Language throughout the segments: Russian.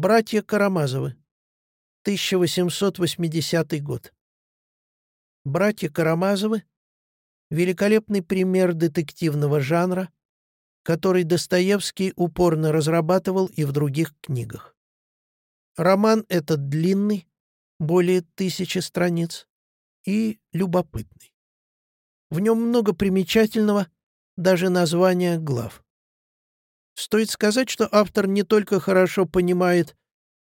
Братья Карамазовы. 1880 год. Братья Карамазовы — великолепный пример детективного жанра, который Достоевский упорно разрабатывал и в других книгах. Роман этот длинный, более тысячи страниц, и любопытный. В нем много примечательного, даже названия глав. Стоит сказать, что автор не только хорошо понимает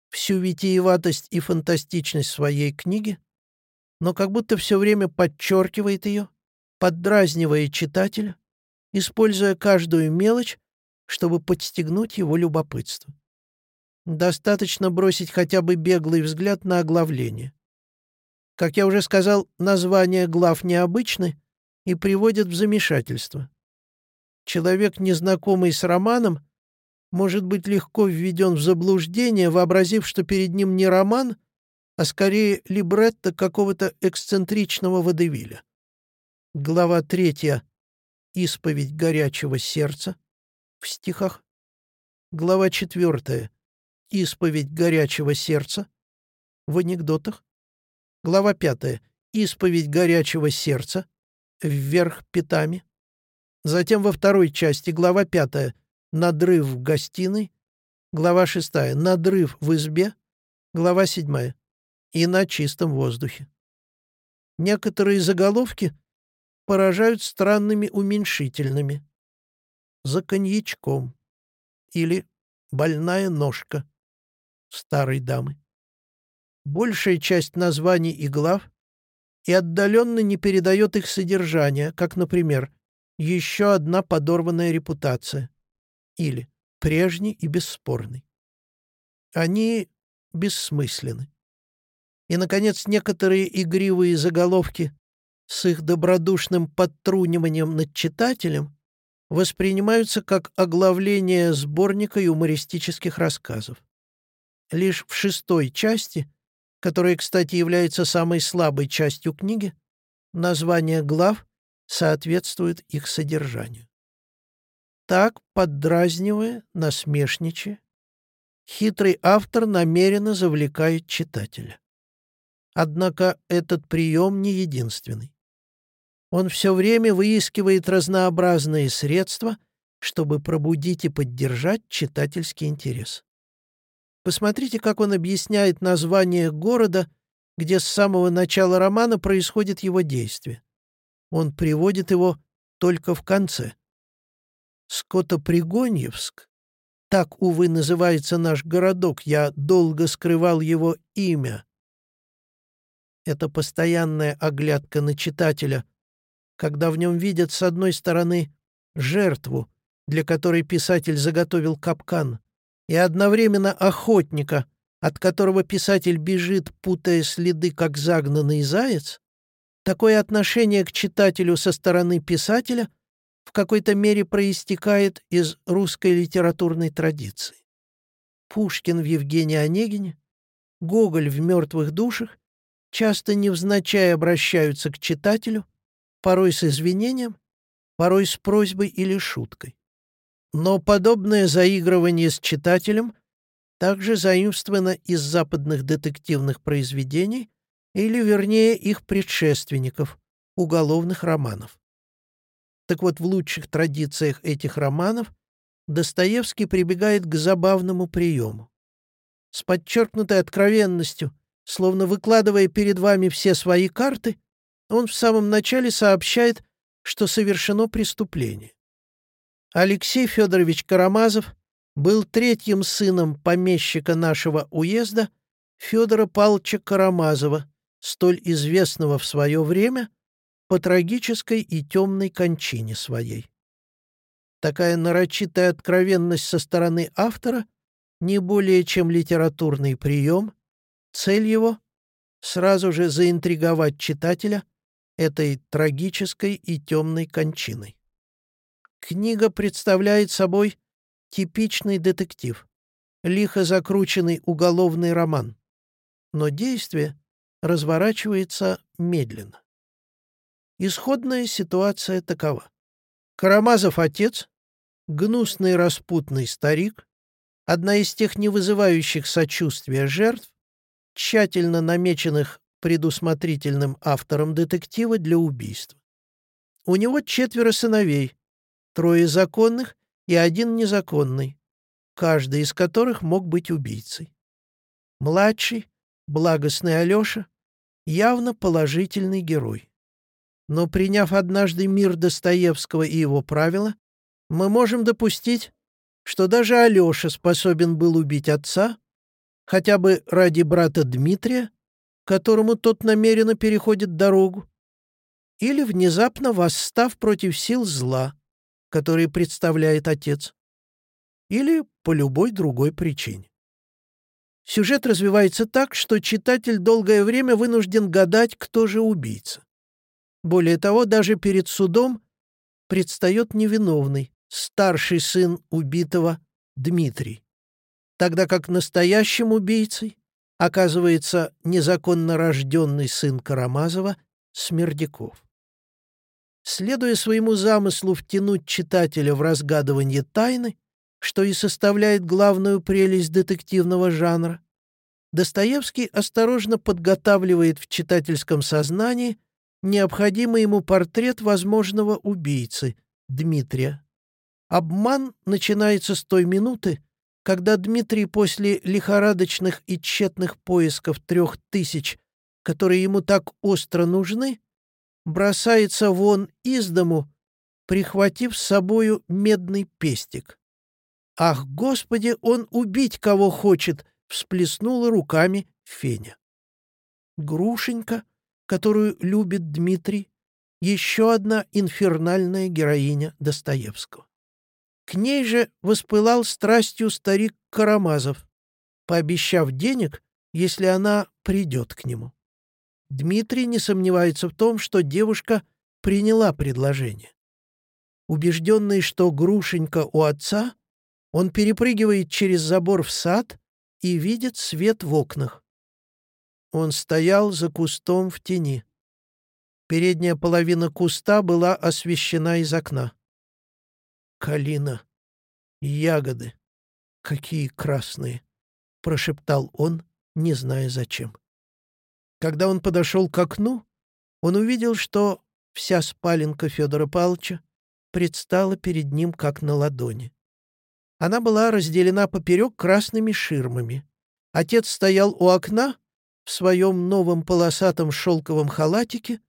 всю витиеватость и фантастичность своей книги, но как будто все время подчеркивает ее, поддразнивая читателя, используя каждую мелочь, чтобы подстегнуть его любопытство. Достаточно бросить хотя бы беглый взгляд на оглавление. Как я уже сказал, названия глав необычны и приводят в замешательство. Человек, незнакомый с романом, может быть легко введен в заблуждение, вообразив, что перед ним не роман, а скорее либретто какого-то эксцентричного водевиля. Глава третья «Исповедь горячего сердца» в стихах. Глава четвертая «Исповедь горячего сердца» в анекдотах. Глава пятая «Исповедь горячего сердца» вверх пятами. Затем во второй части глава пятая надрыв в гостиной, глава шестая надрыв в избе, глава седьмая и на чистом воздухе. Некоторые заголовки поражают странными уменьшительными. За коньячком или больная ножка старой дамы. Большая часть названий и глав и отдаленно не передает их содержание, как, например, «Еще одна подорванная репутация» или прежний и бесспорный. Они бессмысленны. И, наконец, некоторые игривые заголовки с их добродушным подтруниванием над читателем воспринимаются как оглавление сборника юмористических рассказов. Лишь в шестой части, которая, кстати, является самой слабой частью книги, название глав соответствует их содержанию. Так, поддразнивая, насмешничая, хитрый автор намеренно завлекает читателя. Однако этот прием не единственный. Он все время выискивает разнообразные средства, чтобы пробудить и поддержать читательский интерес. Посмотрите, как он объясняет название города, где с самого начала романа происходит его действие. Он приводит его только в конце. Скотопригоньевск. Так, увы, называется наш городок. Я долго скрывал его имя. Это постоянная оглядка на читателя, когда в нем видят, с одной стороны, жертву, для которой писатель заготовил капкан, и одновременно охотника, от которого писатель бежит, путая следы, как загнанный заяц, такое отношение к читателю со стороны писателя в какой-то мере проистекает из русской литературной традиции. Пушкин в Евгении Онегине, Гоголь в «Мертвых душах» часто невзначай обращаются к читателю, порой с извинением, порой с просьбой или шуткой. Но подобное заигрывание с читателем также заимствовано из западных детективных произведений или, вернее, их предшественников, уголовных романов. Так вот, в лучших традициях этих романов Достоевский прибегает к забавному приему. С подчеркнутой откровенностью, словно выкладывая перед вами все свои карты, он в самом начале сообщает, что совершено преступление. Алексей Федорович Карамазов был третьим сыном помещика нашего уезда Федора Павловича Карамазова, столь известного в свое время по трагической и темной кончине своей. Такая нарочитая откровенность со стороны автора не более чем литературный прием, цель его — сразу же заинтриговать читателя этой трагической и темной кончиной. Книга представляет собой типичный детектив, лихо закрученный уголовный роман, но действие разворачивается медленно. Исходная ситуация такова. Карамазов отец, гнусный распутный старик, одна из тех не вызывающих сочувствия жертв, тщательно намеченных предусмотрительным автором детектива для убийства. У него четверо сыновей, трое законных и один незаконный, каждый из которых мог быть убийцей. Младший, благостный Алеша, явно положительный герой. Но приняв однажды мир Достоевского и его правила, мы можем допустить, что даже Алеша способен был убить отца, хотя бы ради брата Дмитрия, которому тот намеренно переходит дорогу, или внезапно восстав против сил зла, которые представляет отец, или по любой другой причине. Сюжет развивается так, что читатель долгое время вынужден гадать, кто же убийца. Более того, даже перед судом предстает невиновный, старший сын убитого Дмитрий, тогда как настоящим убийцей оказывается незаконно рожденный сын Карамазова Смердяков. Следуя своему замыслу втянуть читателя в разгадывание тайны, что и составляет главную прелесть детективного жанра, Достоевский осторожно подготавливает в читательском сознании необходимый ему портрет возможного убийцы, Дмитрия. Обман начинается с той минуты, когда Дмитрий после лихорадочных и тщетных поисков трех тысяч, которые ему так остро нужны, бросается вон из дому, прихватив с собою медный пестик. «Ах, Господи, он убить кого хочет!» — всплеснула руками Феня. Грушенька, которую любит Дмитрий, еще одна инфернальная героиня Достоевского. К ней же воспылал страстью старик Карамазов, пообещав денег, если она придет к нему. Дмитрий не сомневается в том, что девушка приняла предложение. Убежденный, что Грушенька у отца, он перепрыгивает через забор в сад и видит свет в окнах. Он стоял за кустом в тени. Передняя половина куста была освещена из окна. «Калина! Ягоды! Какие красные!» — прошептал он, не зная зачем. Когда он подошел к окну, он увидел, что вся спаленка Федора Павловича предстала перед ним как на ладони. Она была разделена поперек красными ширмами. Отец стоял у окна в своем новом полосатом шелковом халатике,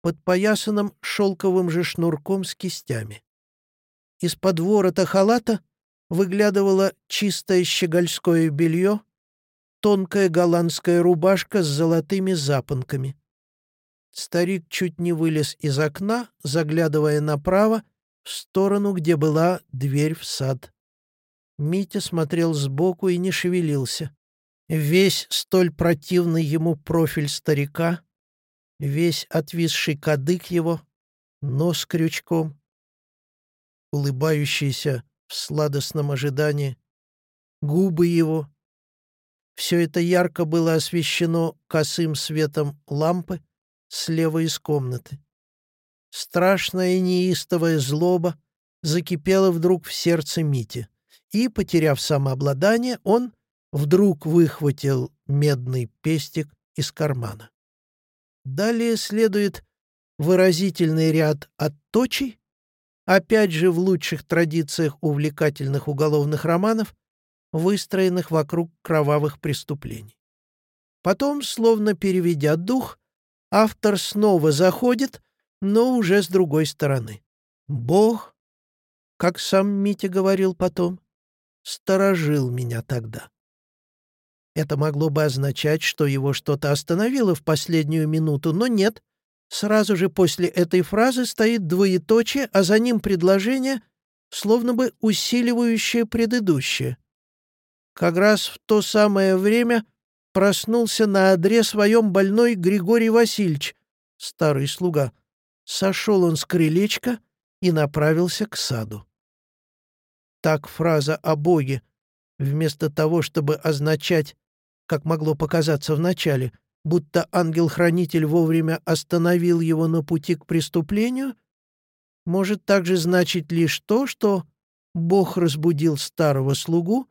подпоясанном шелковым же шнурком с кистями. Из-под ворота халата выглядывало чистое щегольское белье, тонкая голландская рубашка с золотыми запонками. Старик чуть не вылез из окна, заглядывая направо, в сторону, где была дверь в сад. Митя смотрел сбоку и не шевелился. Весь столь противный ему профиль старика, весь отвисший кадык его, нос крючком, улыбающийся в сладостном ожидании, губы его. Все это ярко было освещено косым светом лампы слева из комнаты. Страшная неистовая злоба закипела вдруг в сердце Мити и, потеряв самообладание, он вдруг выхватил медный пестик из кармана. Далее следует выразительный ряд отточий, опять же в лучших традициях увлекательных уголовных романов, выстроенных вокруг кровавых преступлений. Потом, словно переведя дух, автор снова заходит, но уже с другой стороны. Бог, как сам Митя говорил потом, сторожил меня тогда. Это могло бы означать, что его что-то остановило в последнюю минуту, но нет. Сразу же после этой фразы стоит двоеточие, а за ним предложение, словно бы усиливающее предыдущее. Как раз в то самое время проснулся на одре своем больной Григорий Васильевич, старый слуга. Сошел он с крылечка и направился к саду. Так фраза о Боге, вместо того, чтобы означать, как могло показаться вначале, будто ангел-хранитель вовремя остановил его на пути к преступлению, может также значить лишь то, что Бог разбудил старого слугу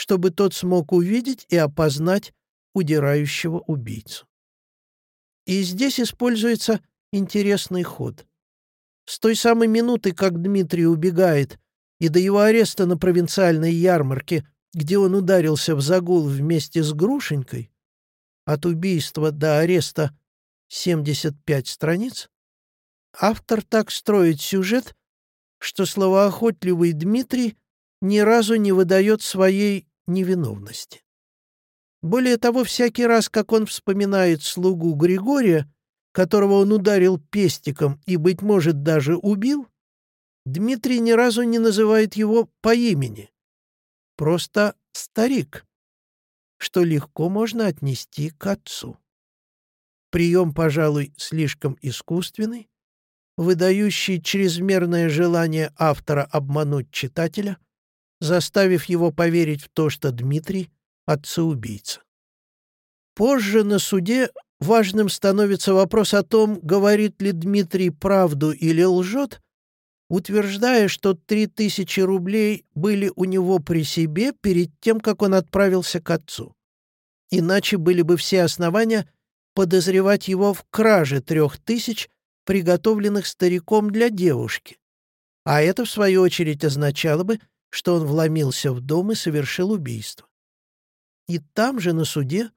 чтобы тот смог увидеть и опознать удирающего убийцу. И здесь используется интересный ход. С той самой минуты, как Дмитрий убегает, и до его ареста на провинциальной ярмарке, где он ударился в загул вместе с Грушенькой, от убийства до ареста 75 страниц, автор так строит сюжет, что словоохотливый Дмитрий ни разу не выдает своей невиновности. Более того, всякий раз, как он вспоминает слугу Григория, которого он ударил пестиком и, быть может, даже убил, Дмитрий ни разу не называет его по имени. Просто старик, что легко можно отнести к отцу. Прием, пожалуй, слишком искусственный, выдающий чрезмерное желание автора обмануть читателя, заставив его поверить в то, что Дмитрий — отца-убийца. Позже на суде важным становится вопрос о том, говорит ли Дмитрий правду или лжет, утверждая, что три тысячи рублей были у него при себе перед тем, как он отправился к отцу. Иначе были бы все основания — подозревать его в краже трех тысяч, приготовленных стариком для девушки. А это, в свою очередь, означало бы, что он вломился в дом и совершил убийство. И там же, на суде,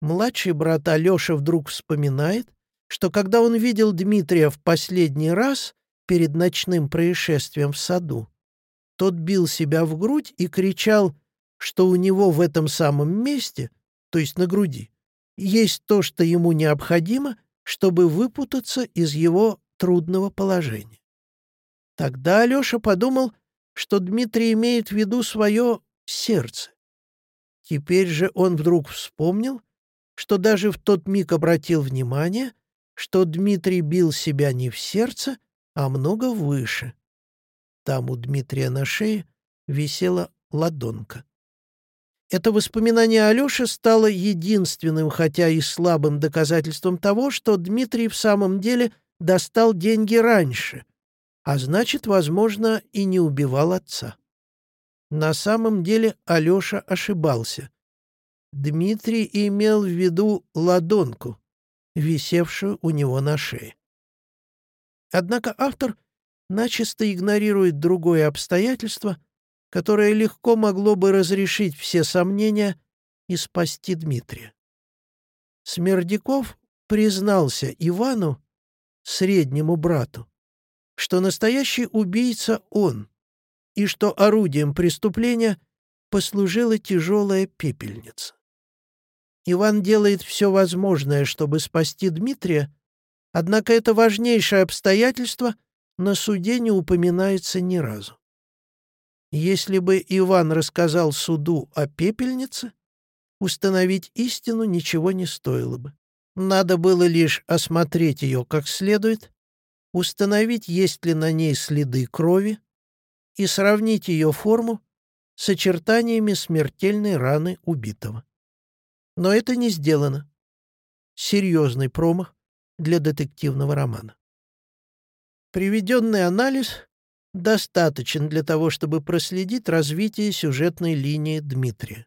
младший брат Алеша вдруг вспоминает, что когда он видел Дмитрия в последний раз перед ночным происшествием в саду, тот бил себя в грудь и кричал, что у него в этом самом месте, то есть на груди, есть то, что ему необходимо, чтобы выпутаться из его трудного положения. Тогда Алеша подумал, что Дмитрий имеет в виду свое сердце. Теперь же он вдруг вспомнил, что даже в тот миг обратил внимание, что Дмитрий бил себя не в сердце, а много выше. Там у Дмитрия на шее висела ладонка. Это воспоминание Алёши стало единственным, хотя и слабым доказательством того, что Дмитрий в самом деле достал деньги раньше, а значит, возможно, и не убивал отца. На самом деле Алёша ошибался. Дмитрий имел в виду ладонку, висевшую у него на шее. Однако автор начисто игнорирует другое обстоятельство — которое легко могло бы разрешить все сомнения и спасти Дмитрия. Смердяков признался Ивану, среднему брату, что настоящий убийца он, и что орудием преступления послужила тяжелая пепельница. Иван делает все возможное, чтобы спасти Дмитрия, однако это важнейшее обстоятельство на суде не упоминается ни разу. Если бы Иван рассказал суду о пепельнице, установить истину ничего не стоило бы. Надо было лишь осмотреть ее как следует, установить, есть ли на ней следы крови, и сравнить ее форму с очертаниями смертельной раны убитого. Но это не сделано. Серьезный промах для детективного романа. Приведенный анализ достаточен для того, чтобы проследить развитие сюжетной линии Дмитрия.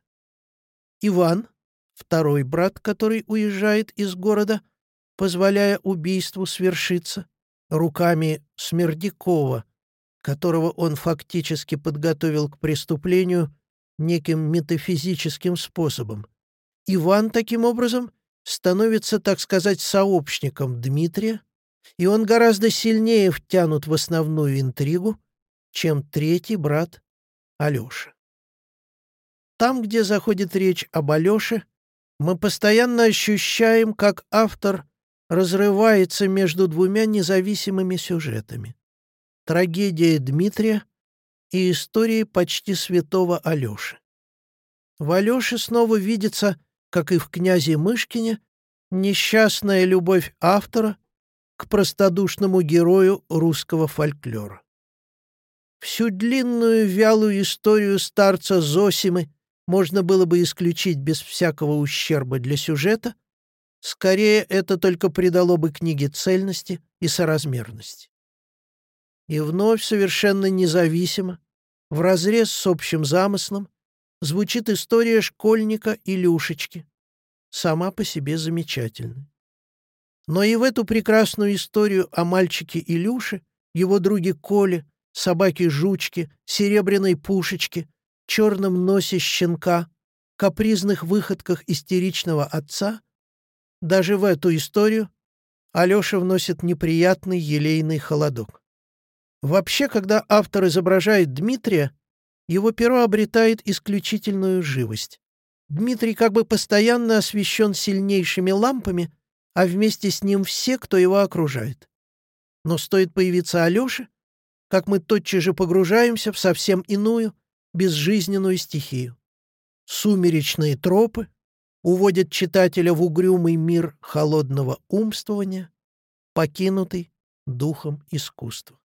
Иван, второй брат, который уезжает из города, позволяя убийству свершиться, руками Смердякова, которого он фактически подготовил к преступлению неким метафизическим способом. Иван, таким образом, становится, так сказать, сообщником Дмитрия, и он гораздо сильнее втянут в основную интригу, чем третий брат Алёша. Там, где заходит речь об Алёше, мы постоянно ощущаем, как автор разрывается между двумя независимыми сюжетами. Трагедия Дмитрия и истории почти святого Алёши. В Алёше снова видится, как и в «Князе Мышкине», несчастная любовь автора к простодушному герою русского фольклора. Всю длинную вялую историю старца Зосимы можно было бы исключить без всякого ущерба для сюжета, скорее это только придало бы книге цельности и соразмерности. И вновь совершенно независимо, вразрез с общим замыслом, звучит история школьника Илюшечки, сама по себе замечательная. Но и в эту прекрасную историю о мальчике Илюше, его друге Коле, собаке-жучке, серебряной пушечке, черном носе щенка, капризных выходках истеричного отца, даже в эту историю Алеша вносит неприятный елейный холодок. Вообще, когда автор изображает Дмитрия, его перо обретает исключительную живость. Дмитрий как бы постоянно освещен сильнейшими лампами, а вместе с ним все, кто его окружает. Но стоит появиться Алёше, как мы тотчас же погружаемся в совсем иную, безжизненную стихию. Сумеречные тропы уводят читателя в угрюмый мир холодного умствования, покинутый духом искусства.